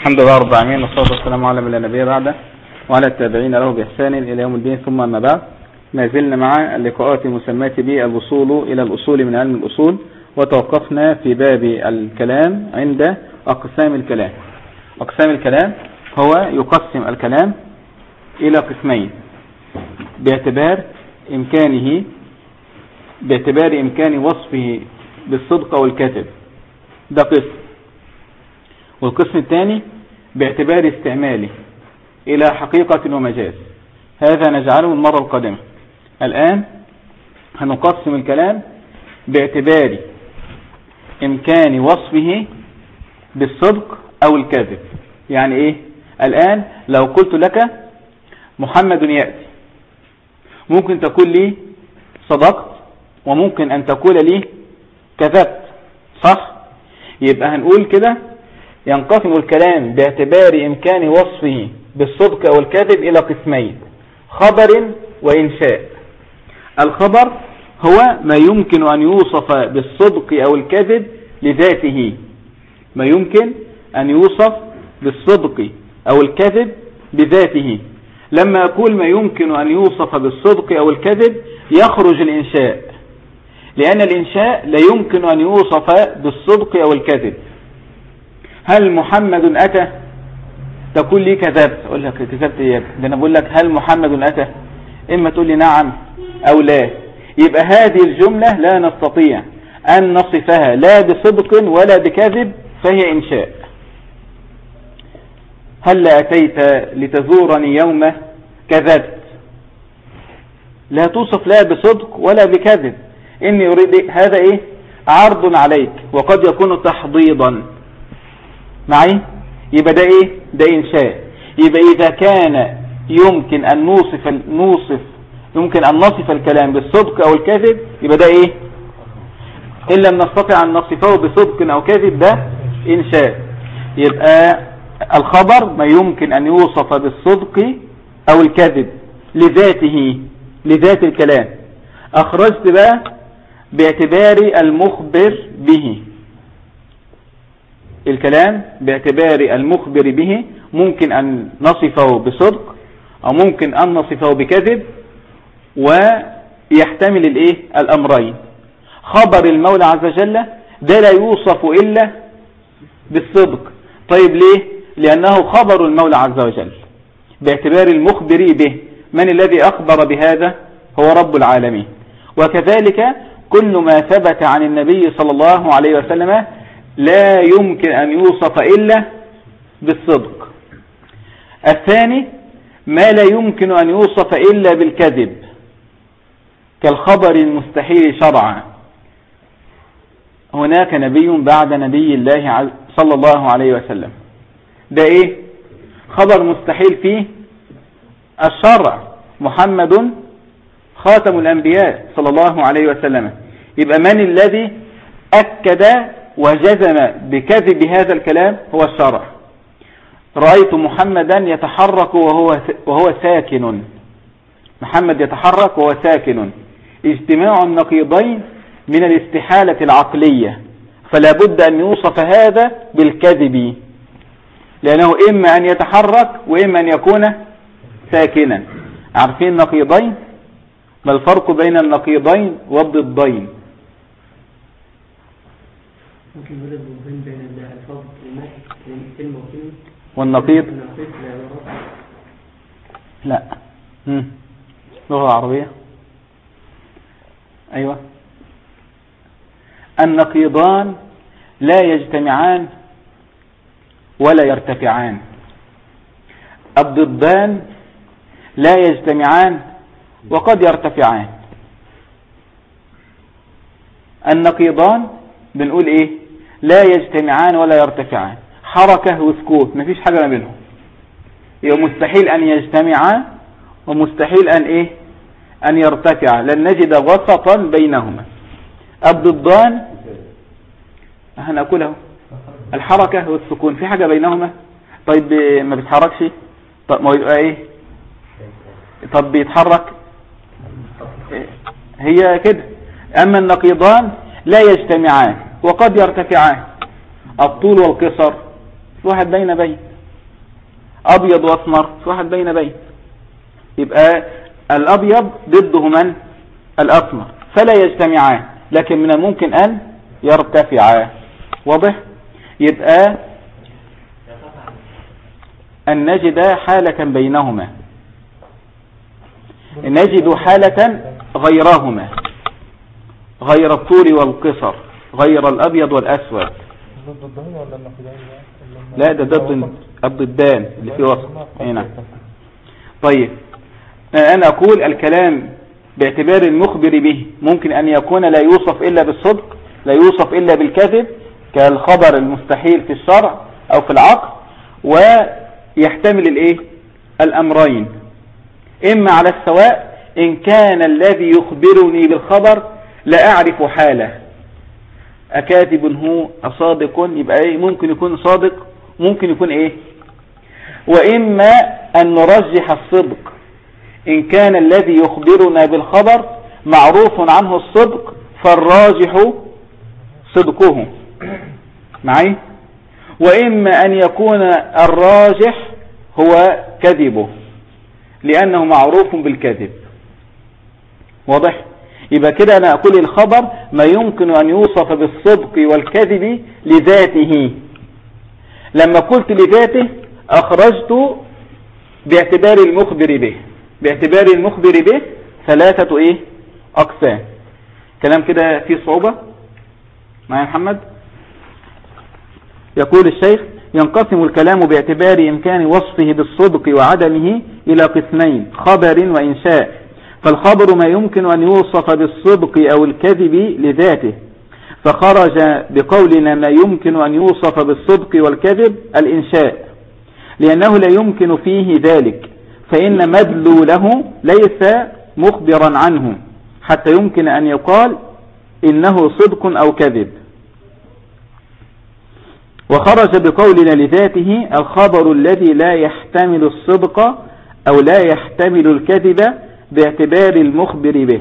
الحمد لله رب العالمين والصلاة والسلام على من لا نبي بعده وعلى التابعين له بإحسان إلى يوم الدين ثم أما بعد. ما زلنا مع اللقاءات المسماة بالوصول إلى الأصول من علم الأصول وتوقفنا في باب الكلام عند أقسام الكلام. أقسام الكلام هو يقسم الكلام إلى قسمين باعتبار إمكانه باعتبار إمكان وصفه بالصدق والكذب ده قسم. والقسم الثاني باعتبار استعماله إلى حقيقة ومجاز. هذا نجعله المرة القادمة. الآن هنقسم الكلام باعتبار إمكان وصفه بالصدق أو الكذب يعني إيه؟ الآن لو قلت لك محمد يأتي. ممكن تقول لي صدقت وممكن أن تقول لي كذبت. صح؟ يبقى هنقول كده ينقسم الكلام باعتبار إمكان وصفه بالصدق أو الكذب إلى قسمين خبر وإنشاء. الخبر هو ما يمكن أن يوصف بالصدق أو الكذب لذاته. ما يمكن أن يوصف بالصدق أو الكذب بذاته لما أقول ما يمكن أن يوصف بالصدق أو الكذب يخرج الإنشاء لأن الإنشاء لا يمكن أن يوصف بالصدق أو الكذب. هل محمد أتى؟ تقول لي كذبت أقول لك كذبت إياك ده أنا بقول لك هل محمد أتى؟ إما تقول لي نعم أو لا. يبقى هذه الجملة لا نستطيع أن نصفها لا بصدق ولا بكذب فهي إنشاء. هل أتيت لتزورني يوم كذبت؟ لا توصف لا بصدق ولا بكذب. إني أريد؟ هذا إيه؟ عرض عليك وقد يكون تحضيضا. معي؟ يبقى ده إيه؟ ده إنشاء. يبقى إذا كان يمكن أن نوصف نوصف يمكن أن نصف الكلام بالصدق أو الكذب يبقى ده إيه؟ إن لم نستطع أن نصفه بصدق أو كذب ده إنشاء. يبقى الخبر ما يمكن أن يوصف بالصدق أو الكذب لذاته لذات الكلام. أخرجت بقى باعتبار المخبر به. الكلام باعتبار المخبر به ممكن أن نصفه بصدق أو ممكن أن نصفه بكذب ويحتمل الإيه؟ الأمرين. خبر المولى عز وجل ده لا يوصف إلا بالصدق. طيب ليه؟ لأنه خبر المولى عز وجل باعتبار المخبر به. من الذي أخبر بهذا؟ هو رب العالمين. وكذلك كل ما ثبت عن النبي صلى الله عليه وسلم لا يمكن أن يوصف إلا بالصدق. الثاني ما لا يمكن أن يوصف إلا بالكذب كالخبر المستحيل شرعا. هناك نبي بعد نبي الله صلى الله عليه وسلم. ده إيه؟ خبر مستحيل فيه الشرع. محمد خاتم الأنبياء صلى الله عليه وسلم. يبقى من الذي أكد وجزم بكذب هذا الكلام هو الشرع رأيت محمدا يتحرك وهو وهو ساكن. محمد يتحرك وهو ساكن. اجتماع النقيضين من الاستحالة العقلية. فلا بد أن يوصف هذا بالكذب. لأنه إما أن يتحرك وإما أن يكون ساكنا. عارفين النقيضين؟ ما الفرق بين النقيضين والضدين؟ ممكن بين والماء كلمة وكلمة لا. لغة عربية. أيوة. النقيضان لا يجتمعان ولا يرتفعان. الضدان لا يجتمعان وقد يرتفعان. النقيضان بنقول إيه؟ لا يجتمعان ولا يرتفعان. حركة وسكوت مفيش حاجة ما بينهم. يبقى مستحيل أن يجتمعا ومستحيل أن إيه؟ أن يرتفع لن نجد وسطا بينهما. الضدان هنقوله الحركة والسكون في حاجة بينهما؟ طيب ما بيتحركش؟ طب ما يبقى إيه؟ طب بيتحرك؟ هي كده. أما النقيضان لا يجتمعان. وقد يرتفعان. الطول والقصر واحد بين بين أبيض وأسمر في واحد بين بين يبقى الأبيض ضده من؟ الأسمر. فلا يجتمعان لكن من الممكن أن يرتفعا واضح؟ يبقى أن نجد حالة بينهما. نجد حالة غيرهما. غير الطول والقصر. غير الأبيض والأسود. لا ده ضد الضدان اللي في وسط. هنا طيب. أنا أقول الكلام باعتبار المخبر به. ممكن أن يكون لا يوصف إلا بالصدق لا يوصف إلا بالكذب كالخبر المستحيل في الشرع أو في العقل ويحتمل الإيه؟ الأمرين. إما على السواء إن كان الذي يخبرني بالخبر لا أعرف حاله. أكاذب هو أصادق يبقى إيه؟ ممكن يكون صادق ممكن يكون إيه؟ وإما أن نرجح الصدق. إن كان الذي يخبرنا بالخبر معروف عنه الصدق فالراجح صدقه. معي؟ وإما أن يكون الراجح هو كذبه لأنه معروف بالكذب. واضح؟ يبقى كده أنا أقول الخبر ما يمكن أن يوصف بالصدق والكذب لذاته. لما قلت لذاته أخرجت باعتبار المخبر به. باعتبار المخبر به ثلاثة إيه؟ أقسام. كلام كده فيه صعوبة؟ معايا محمد؟ يقول الشيخ ينقسم الكلام باعتبار إمكان وصفه بالصدق وعدمه إلى قسمين خبر وإنشاء. فالخبر ما يمكن أن يوصف بالصدق أو الكذب لذاته. فخرج بقولنا ما يمكن أن يوصف بالصدق والكذب الإنشاء لأنه لا يمكن فيه ذلك فإن مدلوله ليس مخبرا عنه حتى يمكن أن يقال إنه صدق أو كذب. وخرج بقولنا لذاته الخبر الذي لا يحتمل الصدق أو لا يحتمل الكذب باعتبار المخبر به.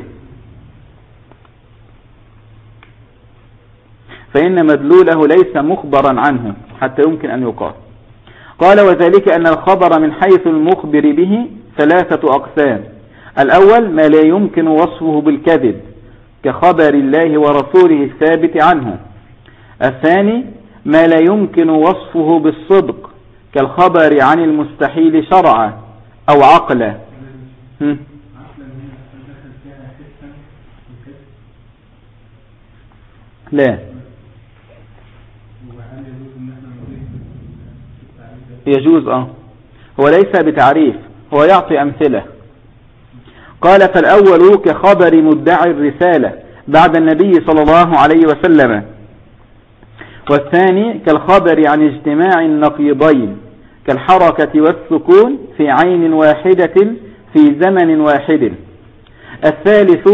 فإن مدلوله ليس مخبرا عنه حتى يمكن أن يقال. قال وذلك أن الخبر من حيث المخبر به ثلاثة أقسام. الأول ما لا يمكن وصفه بالكذب كخبر الله ورسوله الثابت عنه. الثاني ما لا يمكن وصفه بالصدق كالخبر عن المستحيل شرعا أو عقلا هم؟ لا. يجوز آه. هو ليس بتعريف هو يعطي أمثلة. قال فالأول كخبر مدعي الرسالة بعد النبي صلى الله عليه وسلم. والثاني كالخبر عن اجتماع النقيضين كالحركة والسكون في عين واحدة في زمن واحد. الثالث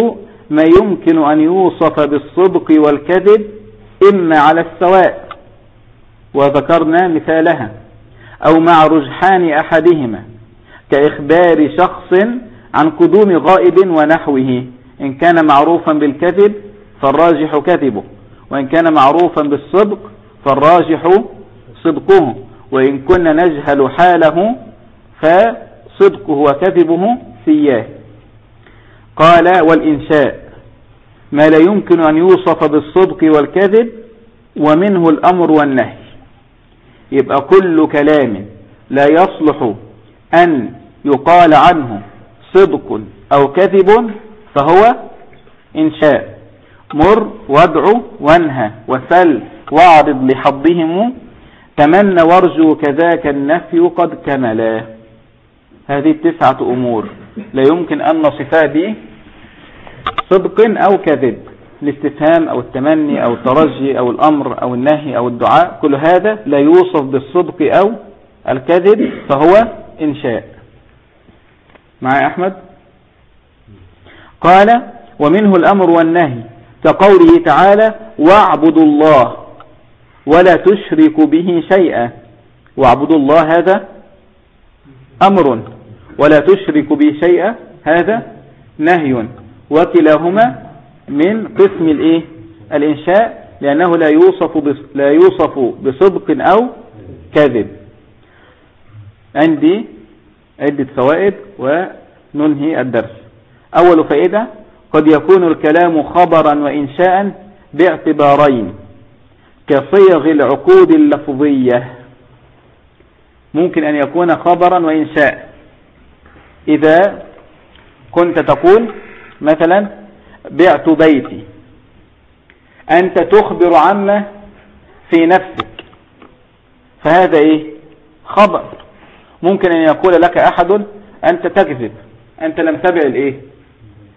ما يمكن أن يوصف بالصدق والكذب إما على السواء وذكرنا مثالها أو مع رجحان أحدهما كإخبار شخص عن قدوم غائب ونحوه إن كان معروفا بالكذب فالراجح كذبه وإن كان معروفا بالصدق فالراجح صدقه وإن كنا نجهل حاله فصدقه وكذبه سياه. قال والإنشاء. ما لا يمكن أن يوصف بالصدق والكذب ومنه الأمر والنهي. يبقى كل كلام لا يصلح أن يقال عنه صدق أو كذب فهو إنشاء. مر وادعو وانهى وسل واعرض لحظهم تمنى وارجو كذاك النفي قد كملا. هذه التسعة أمور. لا يمكن أن نصفها به صدق أو كذب الاستفهام أو التمني أو الترجي أو الأمر أو النهي أو الدعاء كل هذا لا يوصف بالصدق أو الكذب فهو إنشاء. معي أحمد؟ قال ومنه الأمر والنهي كقوله تعالى واعبدوا الله ولا تشركوا به شيئا. واعبدوا الله هذا أمر. ولا تشركوا به شيئا هذا نهي. وكلاهما من قسم الإيه؟ الإنشاء لأنه لا يوصف لا يوصف بصدق أو كذب. عندي عدة فوائد وننهي الدرس. أول فائدة قد يكون الكلام خبرا وإنشاء باعتبارين كصيغ العقود اللفظية. ممكن أن يكون خبرا وإنشاء. إذا كنت تقول مثلا بعت بيتي أنت تخبر عما في نفسك. فهذا إيه؟ خبر. ممكن أن يقول لك أحد أنت تكذب أنت لم تبع الإيه؟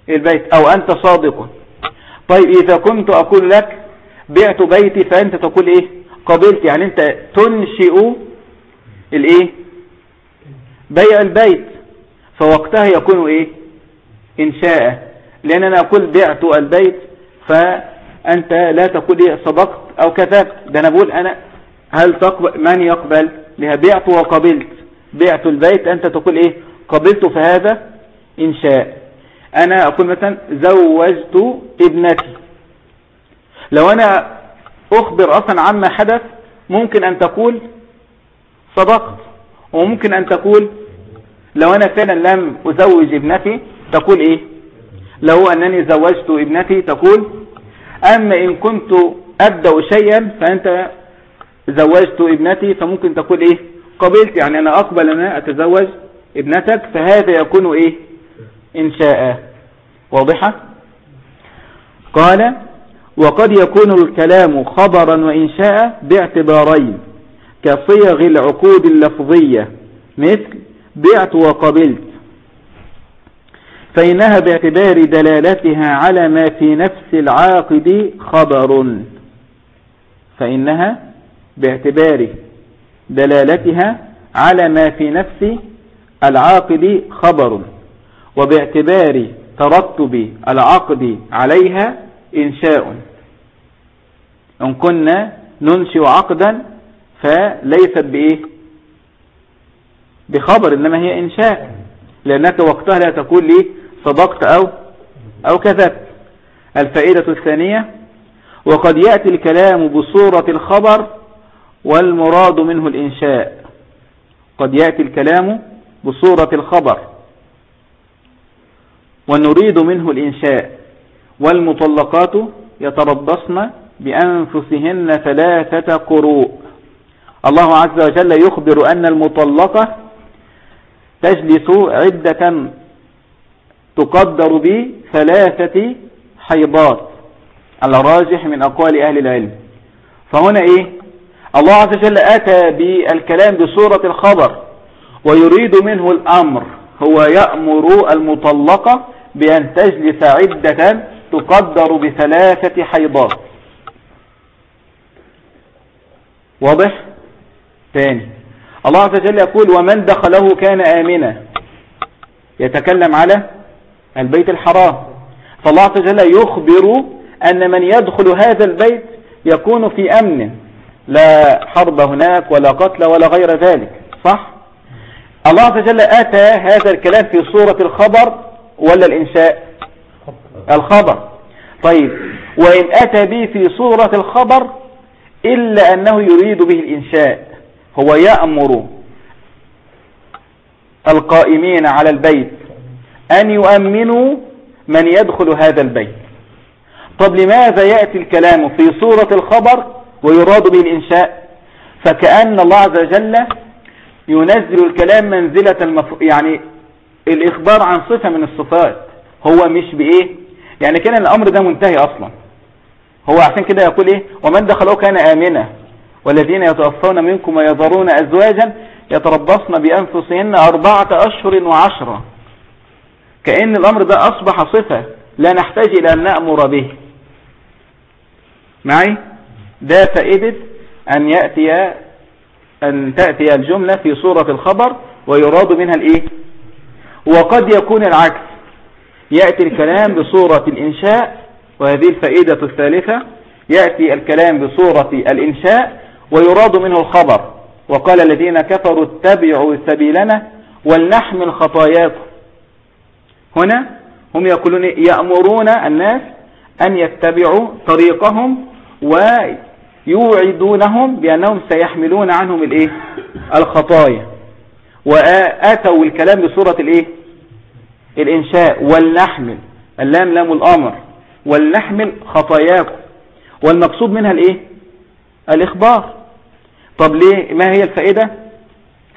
البيت أو أنت صادق. طيب إذا كنت أقول لك بعت بيتي فأنت تقول إيه؟ قبلت. يعني أنت تنشئ الإيه؟ بيع البيت. فوقتها يكون إيه؟ إنشاء. لأن أنا أقول بعت البيت فأنت لا تقول إيه؟ صدقت أو كذبت. ده أنا بقول أنا هل تقبل؟ من يقبل؟ لها بعت وقبلت. بعت البيت أنت تقول إيه؟ قبلت فهذا إنشاء. أنا أقول مثلا زوجت ابنتي. لو أنا أخبر أصلا عما حدث ممكن أن تقول صدقت وممكن أن تقول لو أنا فعلا لم أزوج ابنتي تقول إيه؟ لو أنني زوجت ابنتي تقول أما إن كنت أبدأ شيئا فأنت زوجت ابنتي فممكن تقول إيه؟ قبلت يعني أنا أقبل أن أتزوج ابنتك فهذا يكون إيه؟ إنشاء واضحة؟ قال وقد يكون الكلام خبرا وإنشاء باعتبارين كصيغ العقود اللفظية مثل بعت وقبلت. فإنها باعتبار دلالتها على ما في نفس العاقد خبر. فإنها باعتبار دلالتها على ما في نفس العاقد خبر. وباعتبار ترتب العقد عليها إنشاء. إن كنا ننشئ عقدا فليست بإيه؟ بخبر إنما هي إنشاء لأنك وقتها لا تقول لي صدقت أو أو كذبت. الفائدة الثانية وقد يأتي الكلام بصورة الخبر والمراد منه الإنشاء. قد يأتي الكلام بصورة الخبر ونريد منه الإنشاء. والمطلقات يتربصن بأنفسهن ثلاثة قروء. الله عز وجل يخبر أن المطلقة تجلس عدة تقدر بثلاثة حيضات. على راجح من أقوال أهل العلم. فهنا إيه؟ الله عز وجل أتى بالكلام بصورة الخبر ويريد منه الأمر. هو يأمر المطلقة بأن تجلس عدة تقدر بثلاثة حيضات. واضح؟ ثاني الله عز وجل يقول ومن دخله كان آمنا. يتكلم على البيت الحرام. فالله عز وجل يخبر أن من يدخل هذا البيت يكون في أمن. لا حرب هناك ولا قتل ولا غير ذلك. صح؟ الله عز وجل أتى هذا الكلام في صورة الخبر ولا الإنشاء؟ الخبر. طيب وإن أتى به في صورة الخبر إلا أنه يريد به الإنشاء. هو يأمر القائمين على البيت أن يؤمنوا من يدخل هذا البيت. طب لماذا يأتي الكلام في صورة الخبر ويراد به الإنشاء فكأن الله عز وجل ينزل الكلام منزلة المف... يعني الإخبار عن صفة من الصفات. هو مش بإيه؟ يعني كان الأمر ده منتهي أصلا. هو عشان كده يقول إيه؟ ومن دخله كان آمنا. والذين يتوفون منكم ويذرون أزواجا يتربصن بأنفسهن أربعة أشهر وعشرة. كأن الأمر ده أصبح صفة لا نحتاج إلى أن نأمر به. معي؟ ده فائدة أن يأتي أن تأتي الجملة في صورة الخبر ويراد منها الإيه؟ وقد يكون العكس. يأتي الكلام بصورة الإنشاء وهذه الفائدة الثالثة يأتي الكلام بصورة الإنشاء ويراد منه الخبر. وقال الذين كفروا اتبعوا سبيلنا ولنحمل خطاياكم. هنا هم يقولون يأمرون الناس أن يتبعوا طريقهم ويوعدونهم بأنهم سيحملون عنهم الإيه؟ الخطايا. وآتوا الكلام بصورة الإيه؟ الإنشاء. ولنحمل. اللام لام الأمر. ولنحمل خطاياكم. والمقصود منها الإيه؟ الإخبار. طب ليه؟ ما هي الفائدة؟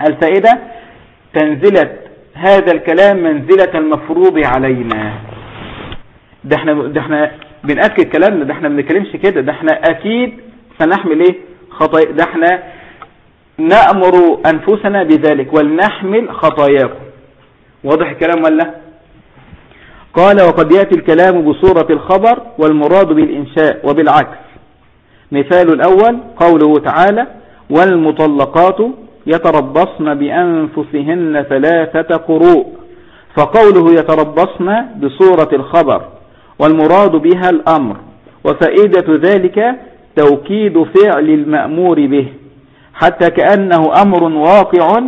الفائدة تنزلة هذا الكلام منزلة المفروض علينا. ده إحنا ده إحنا بنأكد كلامنا ده إحنا ما بنتكلمش كده ده إحنا أكيد سنحمل إيه؟ خطايا ده إحنا نأمر أنفسنا بذلك ولنحمل خطاياكم. واضح الكلام ولا قال وقد يأتي الكلام بصورة الخبر والمراد بالإنشاء وبالعكس. مثال الأول قوله تعالى والمطلقات يتربصن بأنفسهن ثلاثة قروء. فقوله يتربصن بصورة الخبر والمراد بها الأمر. وفائدة ذلك توكيد فعل المأمور به حتى كأنه أمر واقع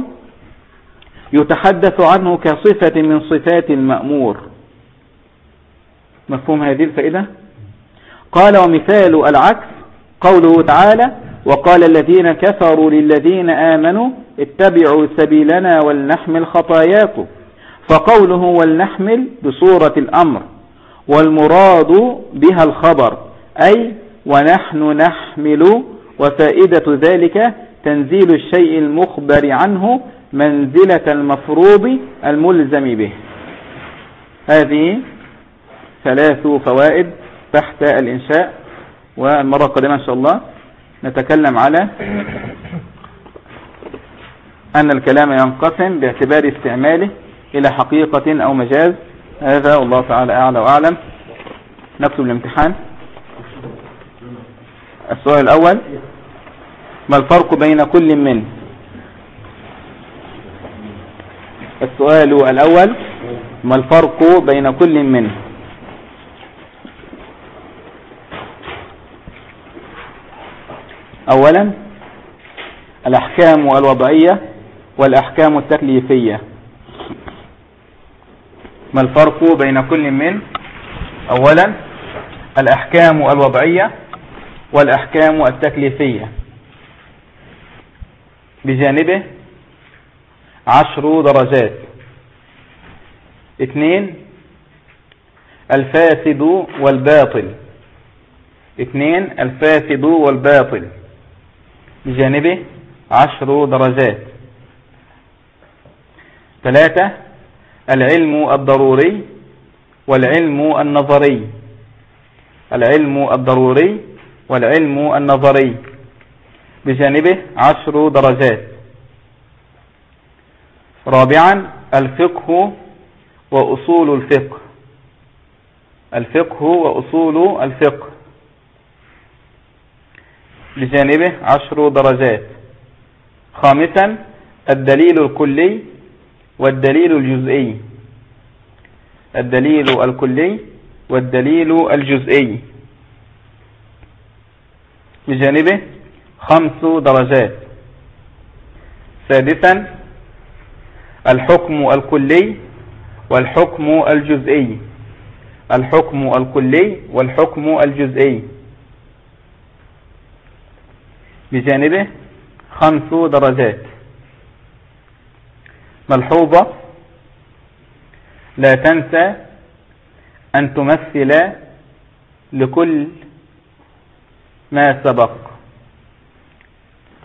يتحدث عنه كصفة من صفات المأمور. مفهوم هذه الفائدة؟ قال ومثال العكس قوله تعالى وقال الذين كفروا للذين آمنوا اتبعوا سبيلنا ولنحمل خطاياكم. فقوله ولنحمل بصورة الأمر والمراد بها الخبر أي ونحن نحمل وفائدة ذلك تنزيل الشيء المخبر عنه منزلة المفروض الملزم به. هذه ثلاث فوائد تحت الإنشاء والمرة القادمة إن شاء الله. نتكلم على أن الكلام ينقسم باعتبار استعماله إلى حقيقة أو مجاز. هذا والله تعالى أعلى وأعلم. نكتب الامتحان. السؤال الأول ما الفرق بين كل من؟ السؤال الأول ما الفرق بين كل من؟ أولا الأحكام الوضعية والأحكام التكليفية. ما الفرق بين كل من؟ أولا الأحكام الوضعية والأحكام التكليفية. بجانبه عشر درجات. اثنين الفاسد والباطل. اثنين الفاسد والباطل. بجانبه عشر درجات. ثلاثة العلم الضروري والعلم النظري. العلم الضروري والعلم النظري. بجانبه عشر درجات. رابعا الفقه وأصول الفقه. الفقه وأصول الفقه. بجانبه عشر درجات. خامسا الدليل الكلي والدليل الجزئي. الدليل الكلي والدليل الجزئي. بجانبه خمس درجات. سادسا الحكم الكلي والحكم الجزئي. الحكم الكلي والحكم الجزئي. بجانبه خمس درجات. ملحوظة. لا تنسى أن تمثل لكل ما سبق.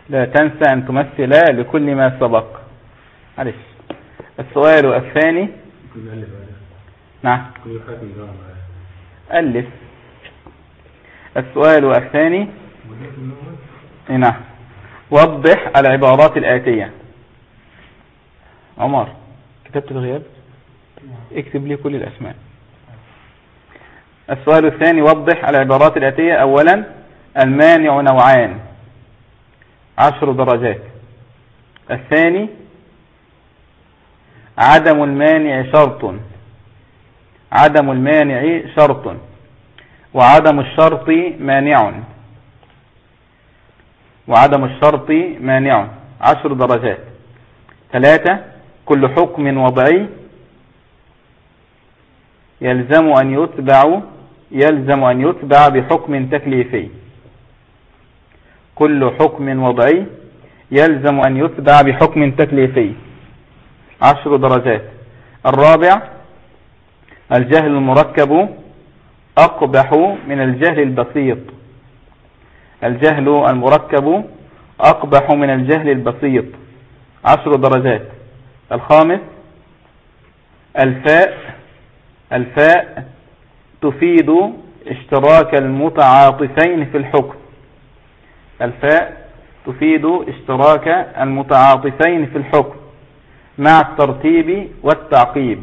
لا تنسى أن تمثل لكل ما سبق. معلش. السؤال الثاني. نعم. ألف. السؤال الثاني. نعم. وضح العبارات الآتية. عمر كتبت الغياب؟ اكتب لي كل الأسماء. السؤال الثاني وضح العبارات الآتية. أولا المانع نوعان عشر درجات. الثاني عدم المانع شرط. عدم المانع شرط. وعدم الشرط مانع. وعدم الشرط مانع. عشر درجات. ثلاثة كل حكم وضعي يلزم أن يتبع يلزم أن يتبع بحكم تكليفي. كل حكم وضعي يلزم أن يتبع بحكم تكليفي. عشر درجات. الرابع الجهل المركب أقبح من الجهل البسيط. الجهل المركب أقبح من الجهل البسيط. عشر درجات. الخامس الفاء الفاء تفيد اشتراك المتعاطفين في الحكم. الفاء تفيد اشتراك المتعاطفين في الحكم مع الترتيب والتعقيب.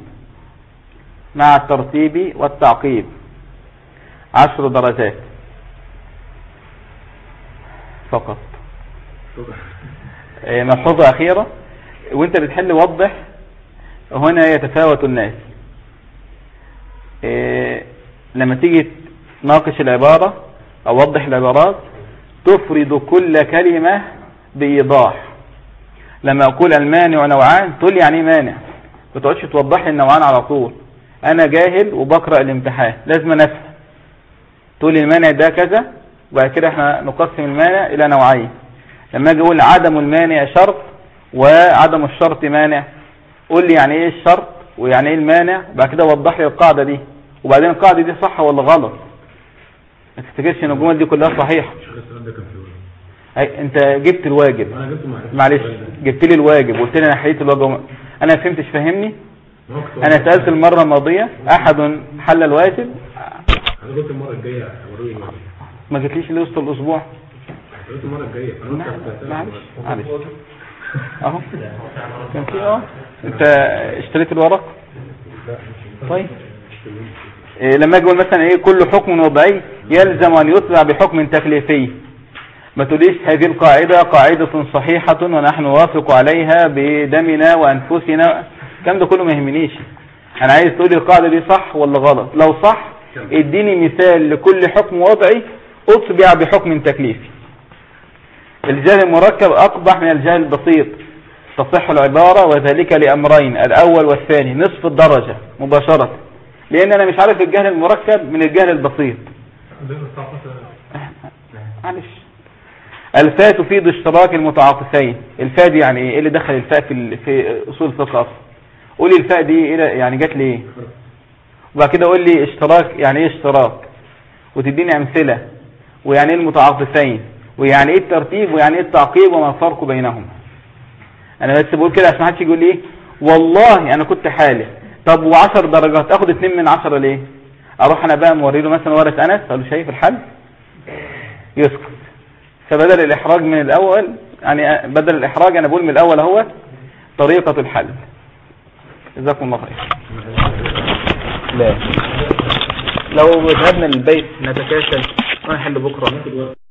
مع الترتيب والتعقيب. عشر درجات. فقط. إيه، ملحوظة أخيرة. وأنت بتحل وضح هنا يتفاوت الناس. إيه، لما تيجي تناقش العبارة أو وضح العبارات تفرد كل كلمة بإيضاح. لما أقول المانع نوعان تقول يعني إيه مانع؟ ما تقعدش توضح لي النوعان على طول. أنا جاهل وبقرأ الامتحان لازم أفهم تقول المانع ده كذا وبعد كده إحنا نقسم المانع إلى نوعين لما أجي أقول عدم المانع شرط وعدم الشرط مانع قول لي يعني إيه الشرط ويعني إيه المانع بعد كده وضح لي القاعدة دي وبعدين القاعدة دي صح ولا غلط ما تفتكرش إن الجمل دي كلها؟ هي أنت جبت الواجب أنا جبت معرفة معلش. جبت لي الواجب قلت لي أنا حليت الواجب أنا ما فهمتش فهمني أنا واقف. سألت المرة الماضية أحد حل الواجب أنا قلت المرة الجاية. ما جتليش لي وسط الأسبوع. هسألك معلش. معلش. أهو. كان في أه. أنت اشتريت الورق؟ طيب. إيه لما أجي أقول مثلا إيه كل حكم وضعي يلزم أن يتبع بحكم تكليفي. ما تقوليش هذه القاعدة قاعدة صحيحة ونحن نوافق عليها بدمنا وأنفسنا. الكلام ده كله ما يهمنيش. أنا عايز تقولي القاعدة دي صح ولا غلط؟ لو صح إديني مثال لكل حكم وضعي اطبع بحكم تكليفي. الجهل المركب أقبح من الجهل البسيط. تصح العبارة وذلك لأمرين الأول والثاني نصف الدرجة مباشرة. لأن أنا مش عارف الجهل المركب من الجهل البسيط. معلش. الفاء تفيد اشتراك المتعاطفين. الفاء دي يعني إيه؟ إيه اللي دخل الفاء في في أصول الفقه قولي الفاء دي إيه يعني جت لي إيه؟ وبعد كده قول لي اشتراك يعني إيه اشتراك؟ وتديني أمثلة. ويعني إيه المتعاطفين؟ ويعني إيه الترتيب؟ ويعني إيه التعقيب؟ وما الفرق بينهم أنا بس بقول كده عشان محدش يقول لي إيه؟ والله أنا كنت حالف. طب وعشر درجات آخد اتنين من عشرة ليه؟ أروح أنا بقى موري له مثلا ورقة أنس أقول له شايف الحل؟ يسكت. فبدل الإحراج من الأول يعني بدل الإحراج أنا بقول من الأول أهو طريقة الحل. جزاكم الله خير. لا. لو ذهبنا للبيت نتكاسل. ونحل بكرة.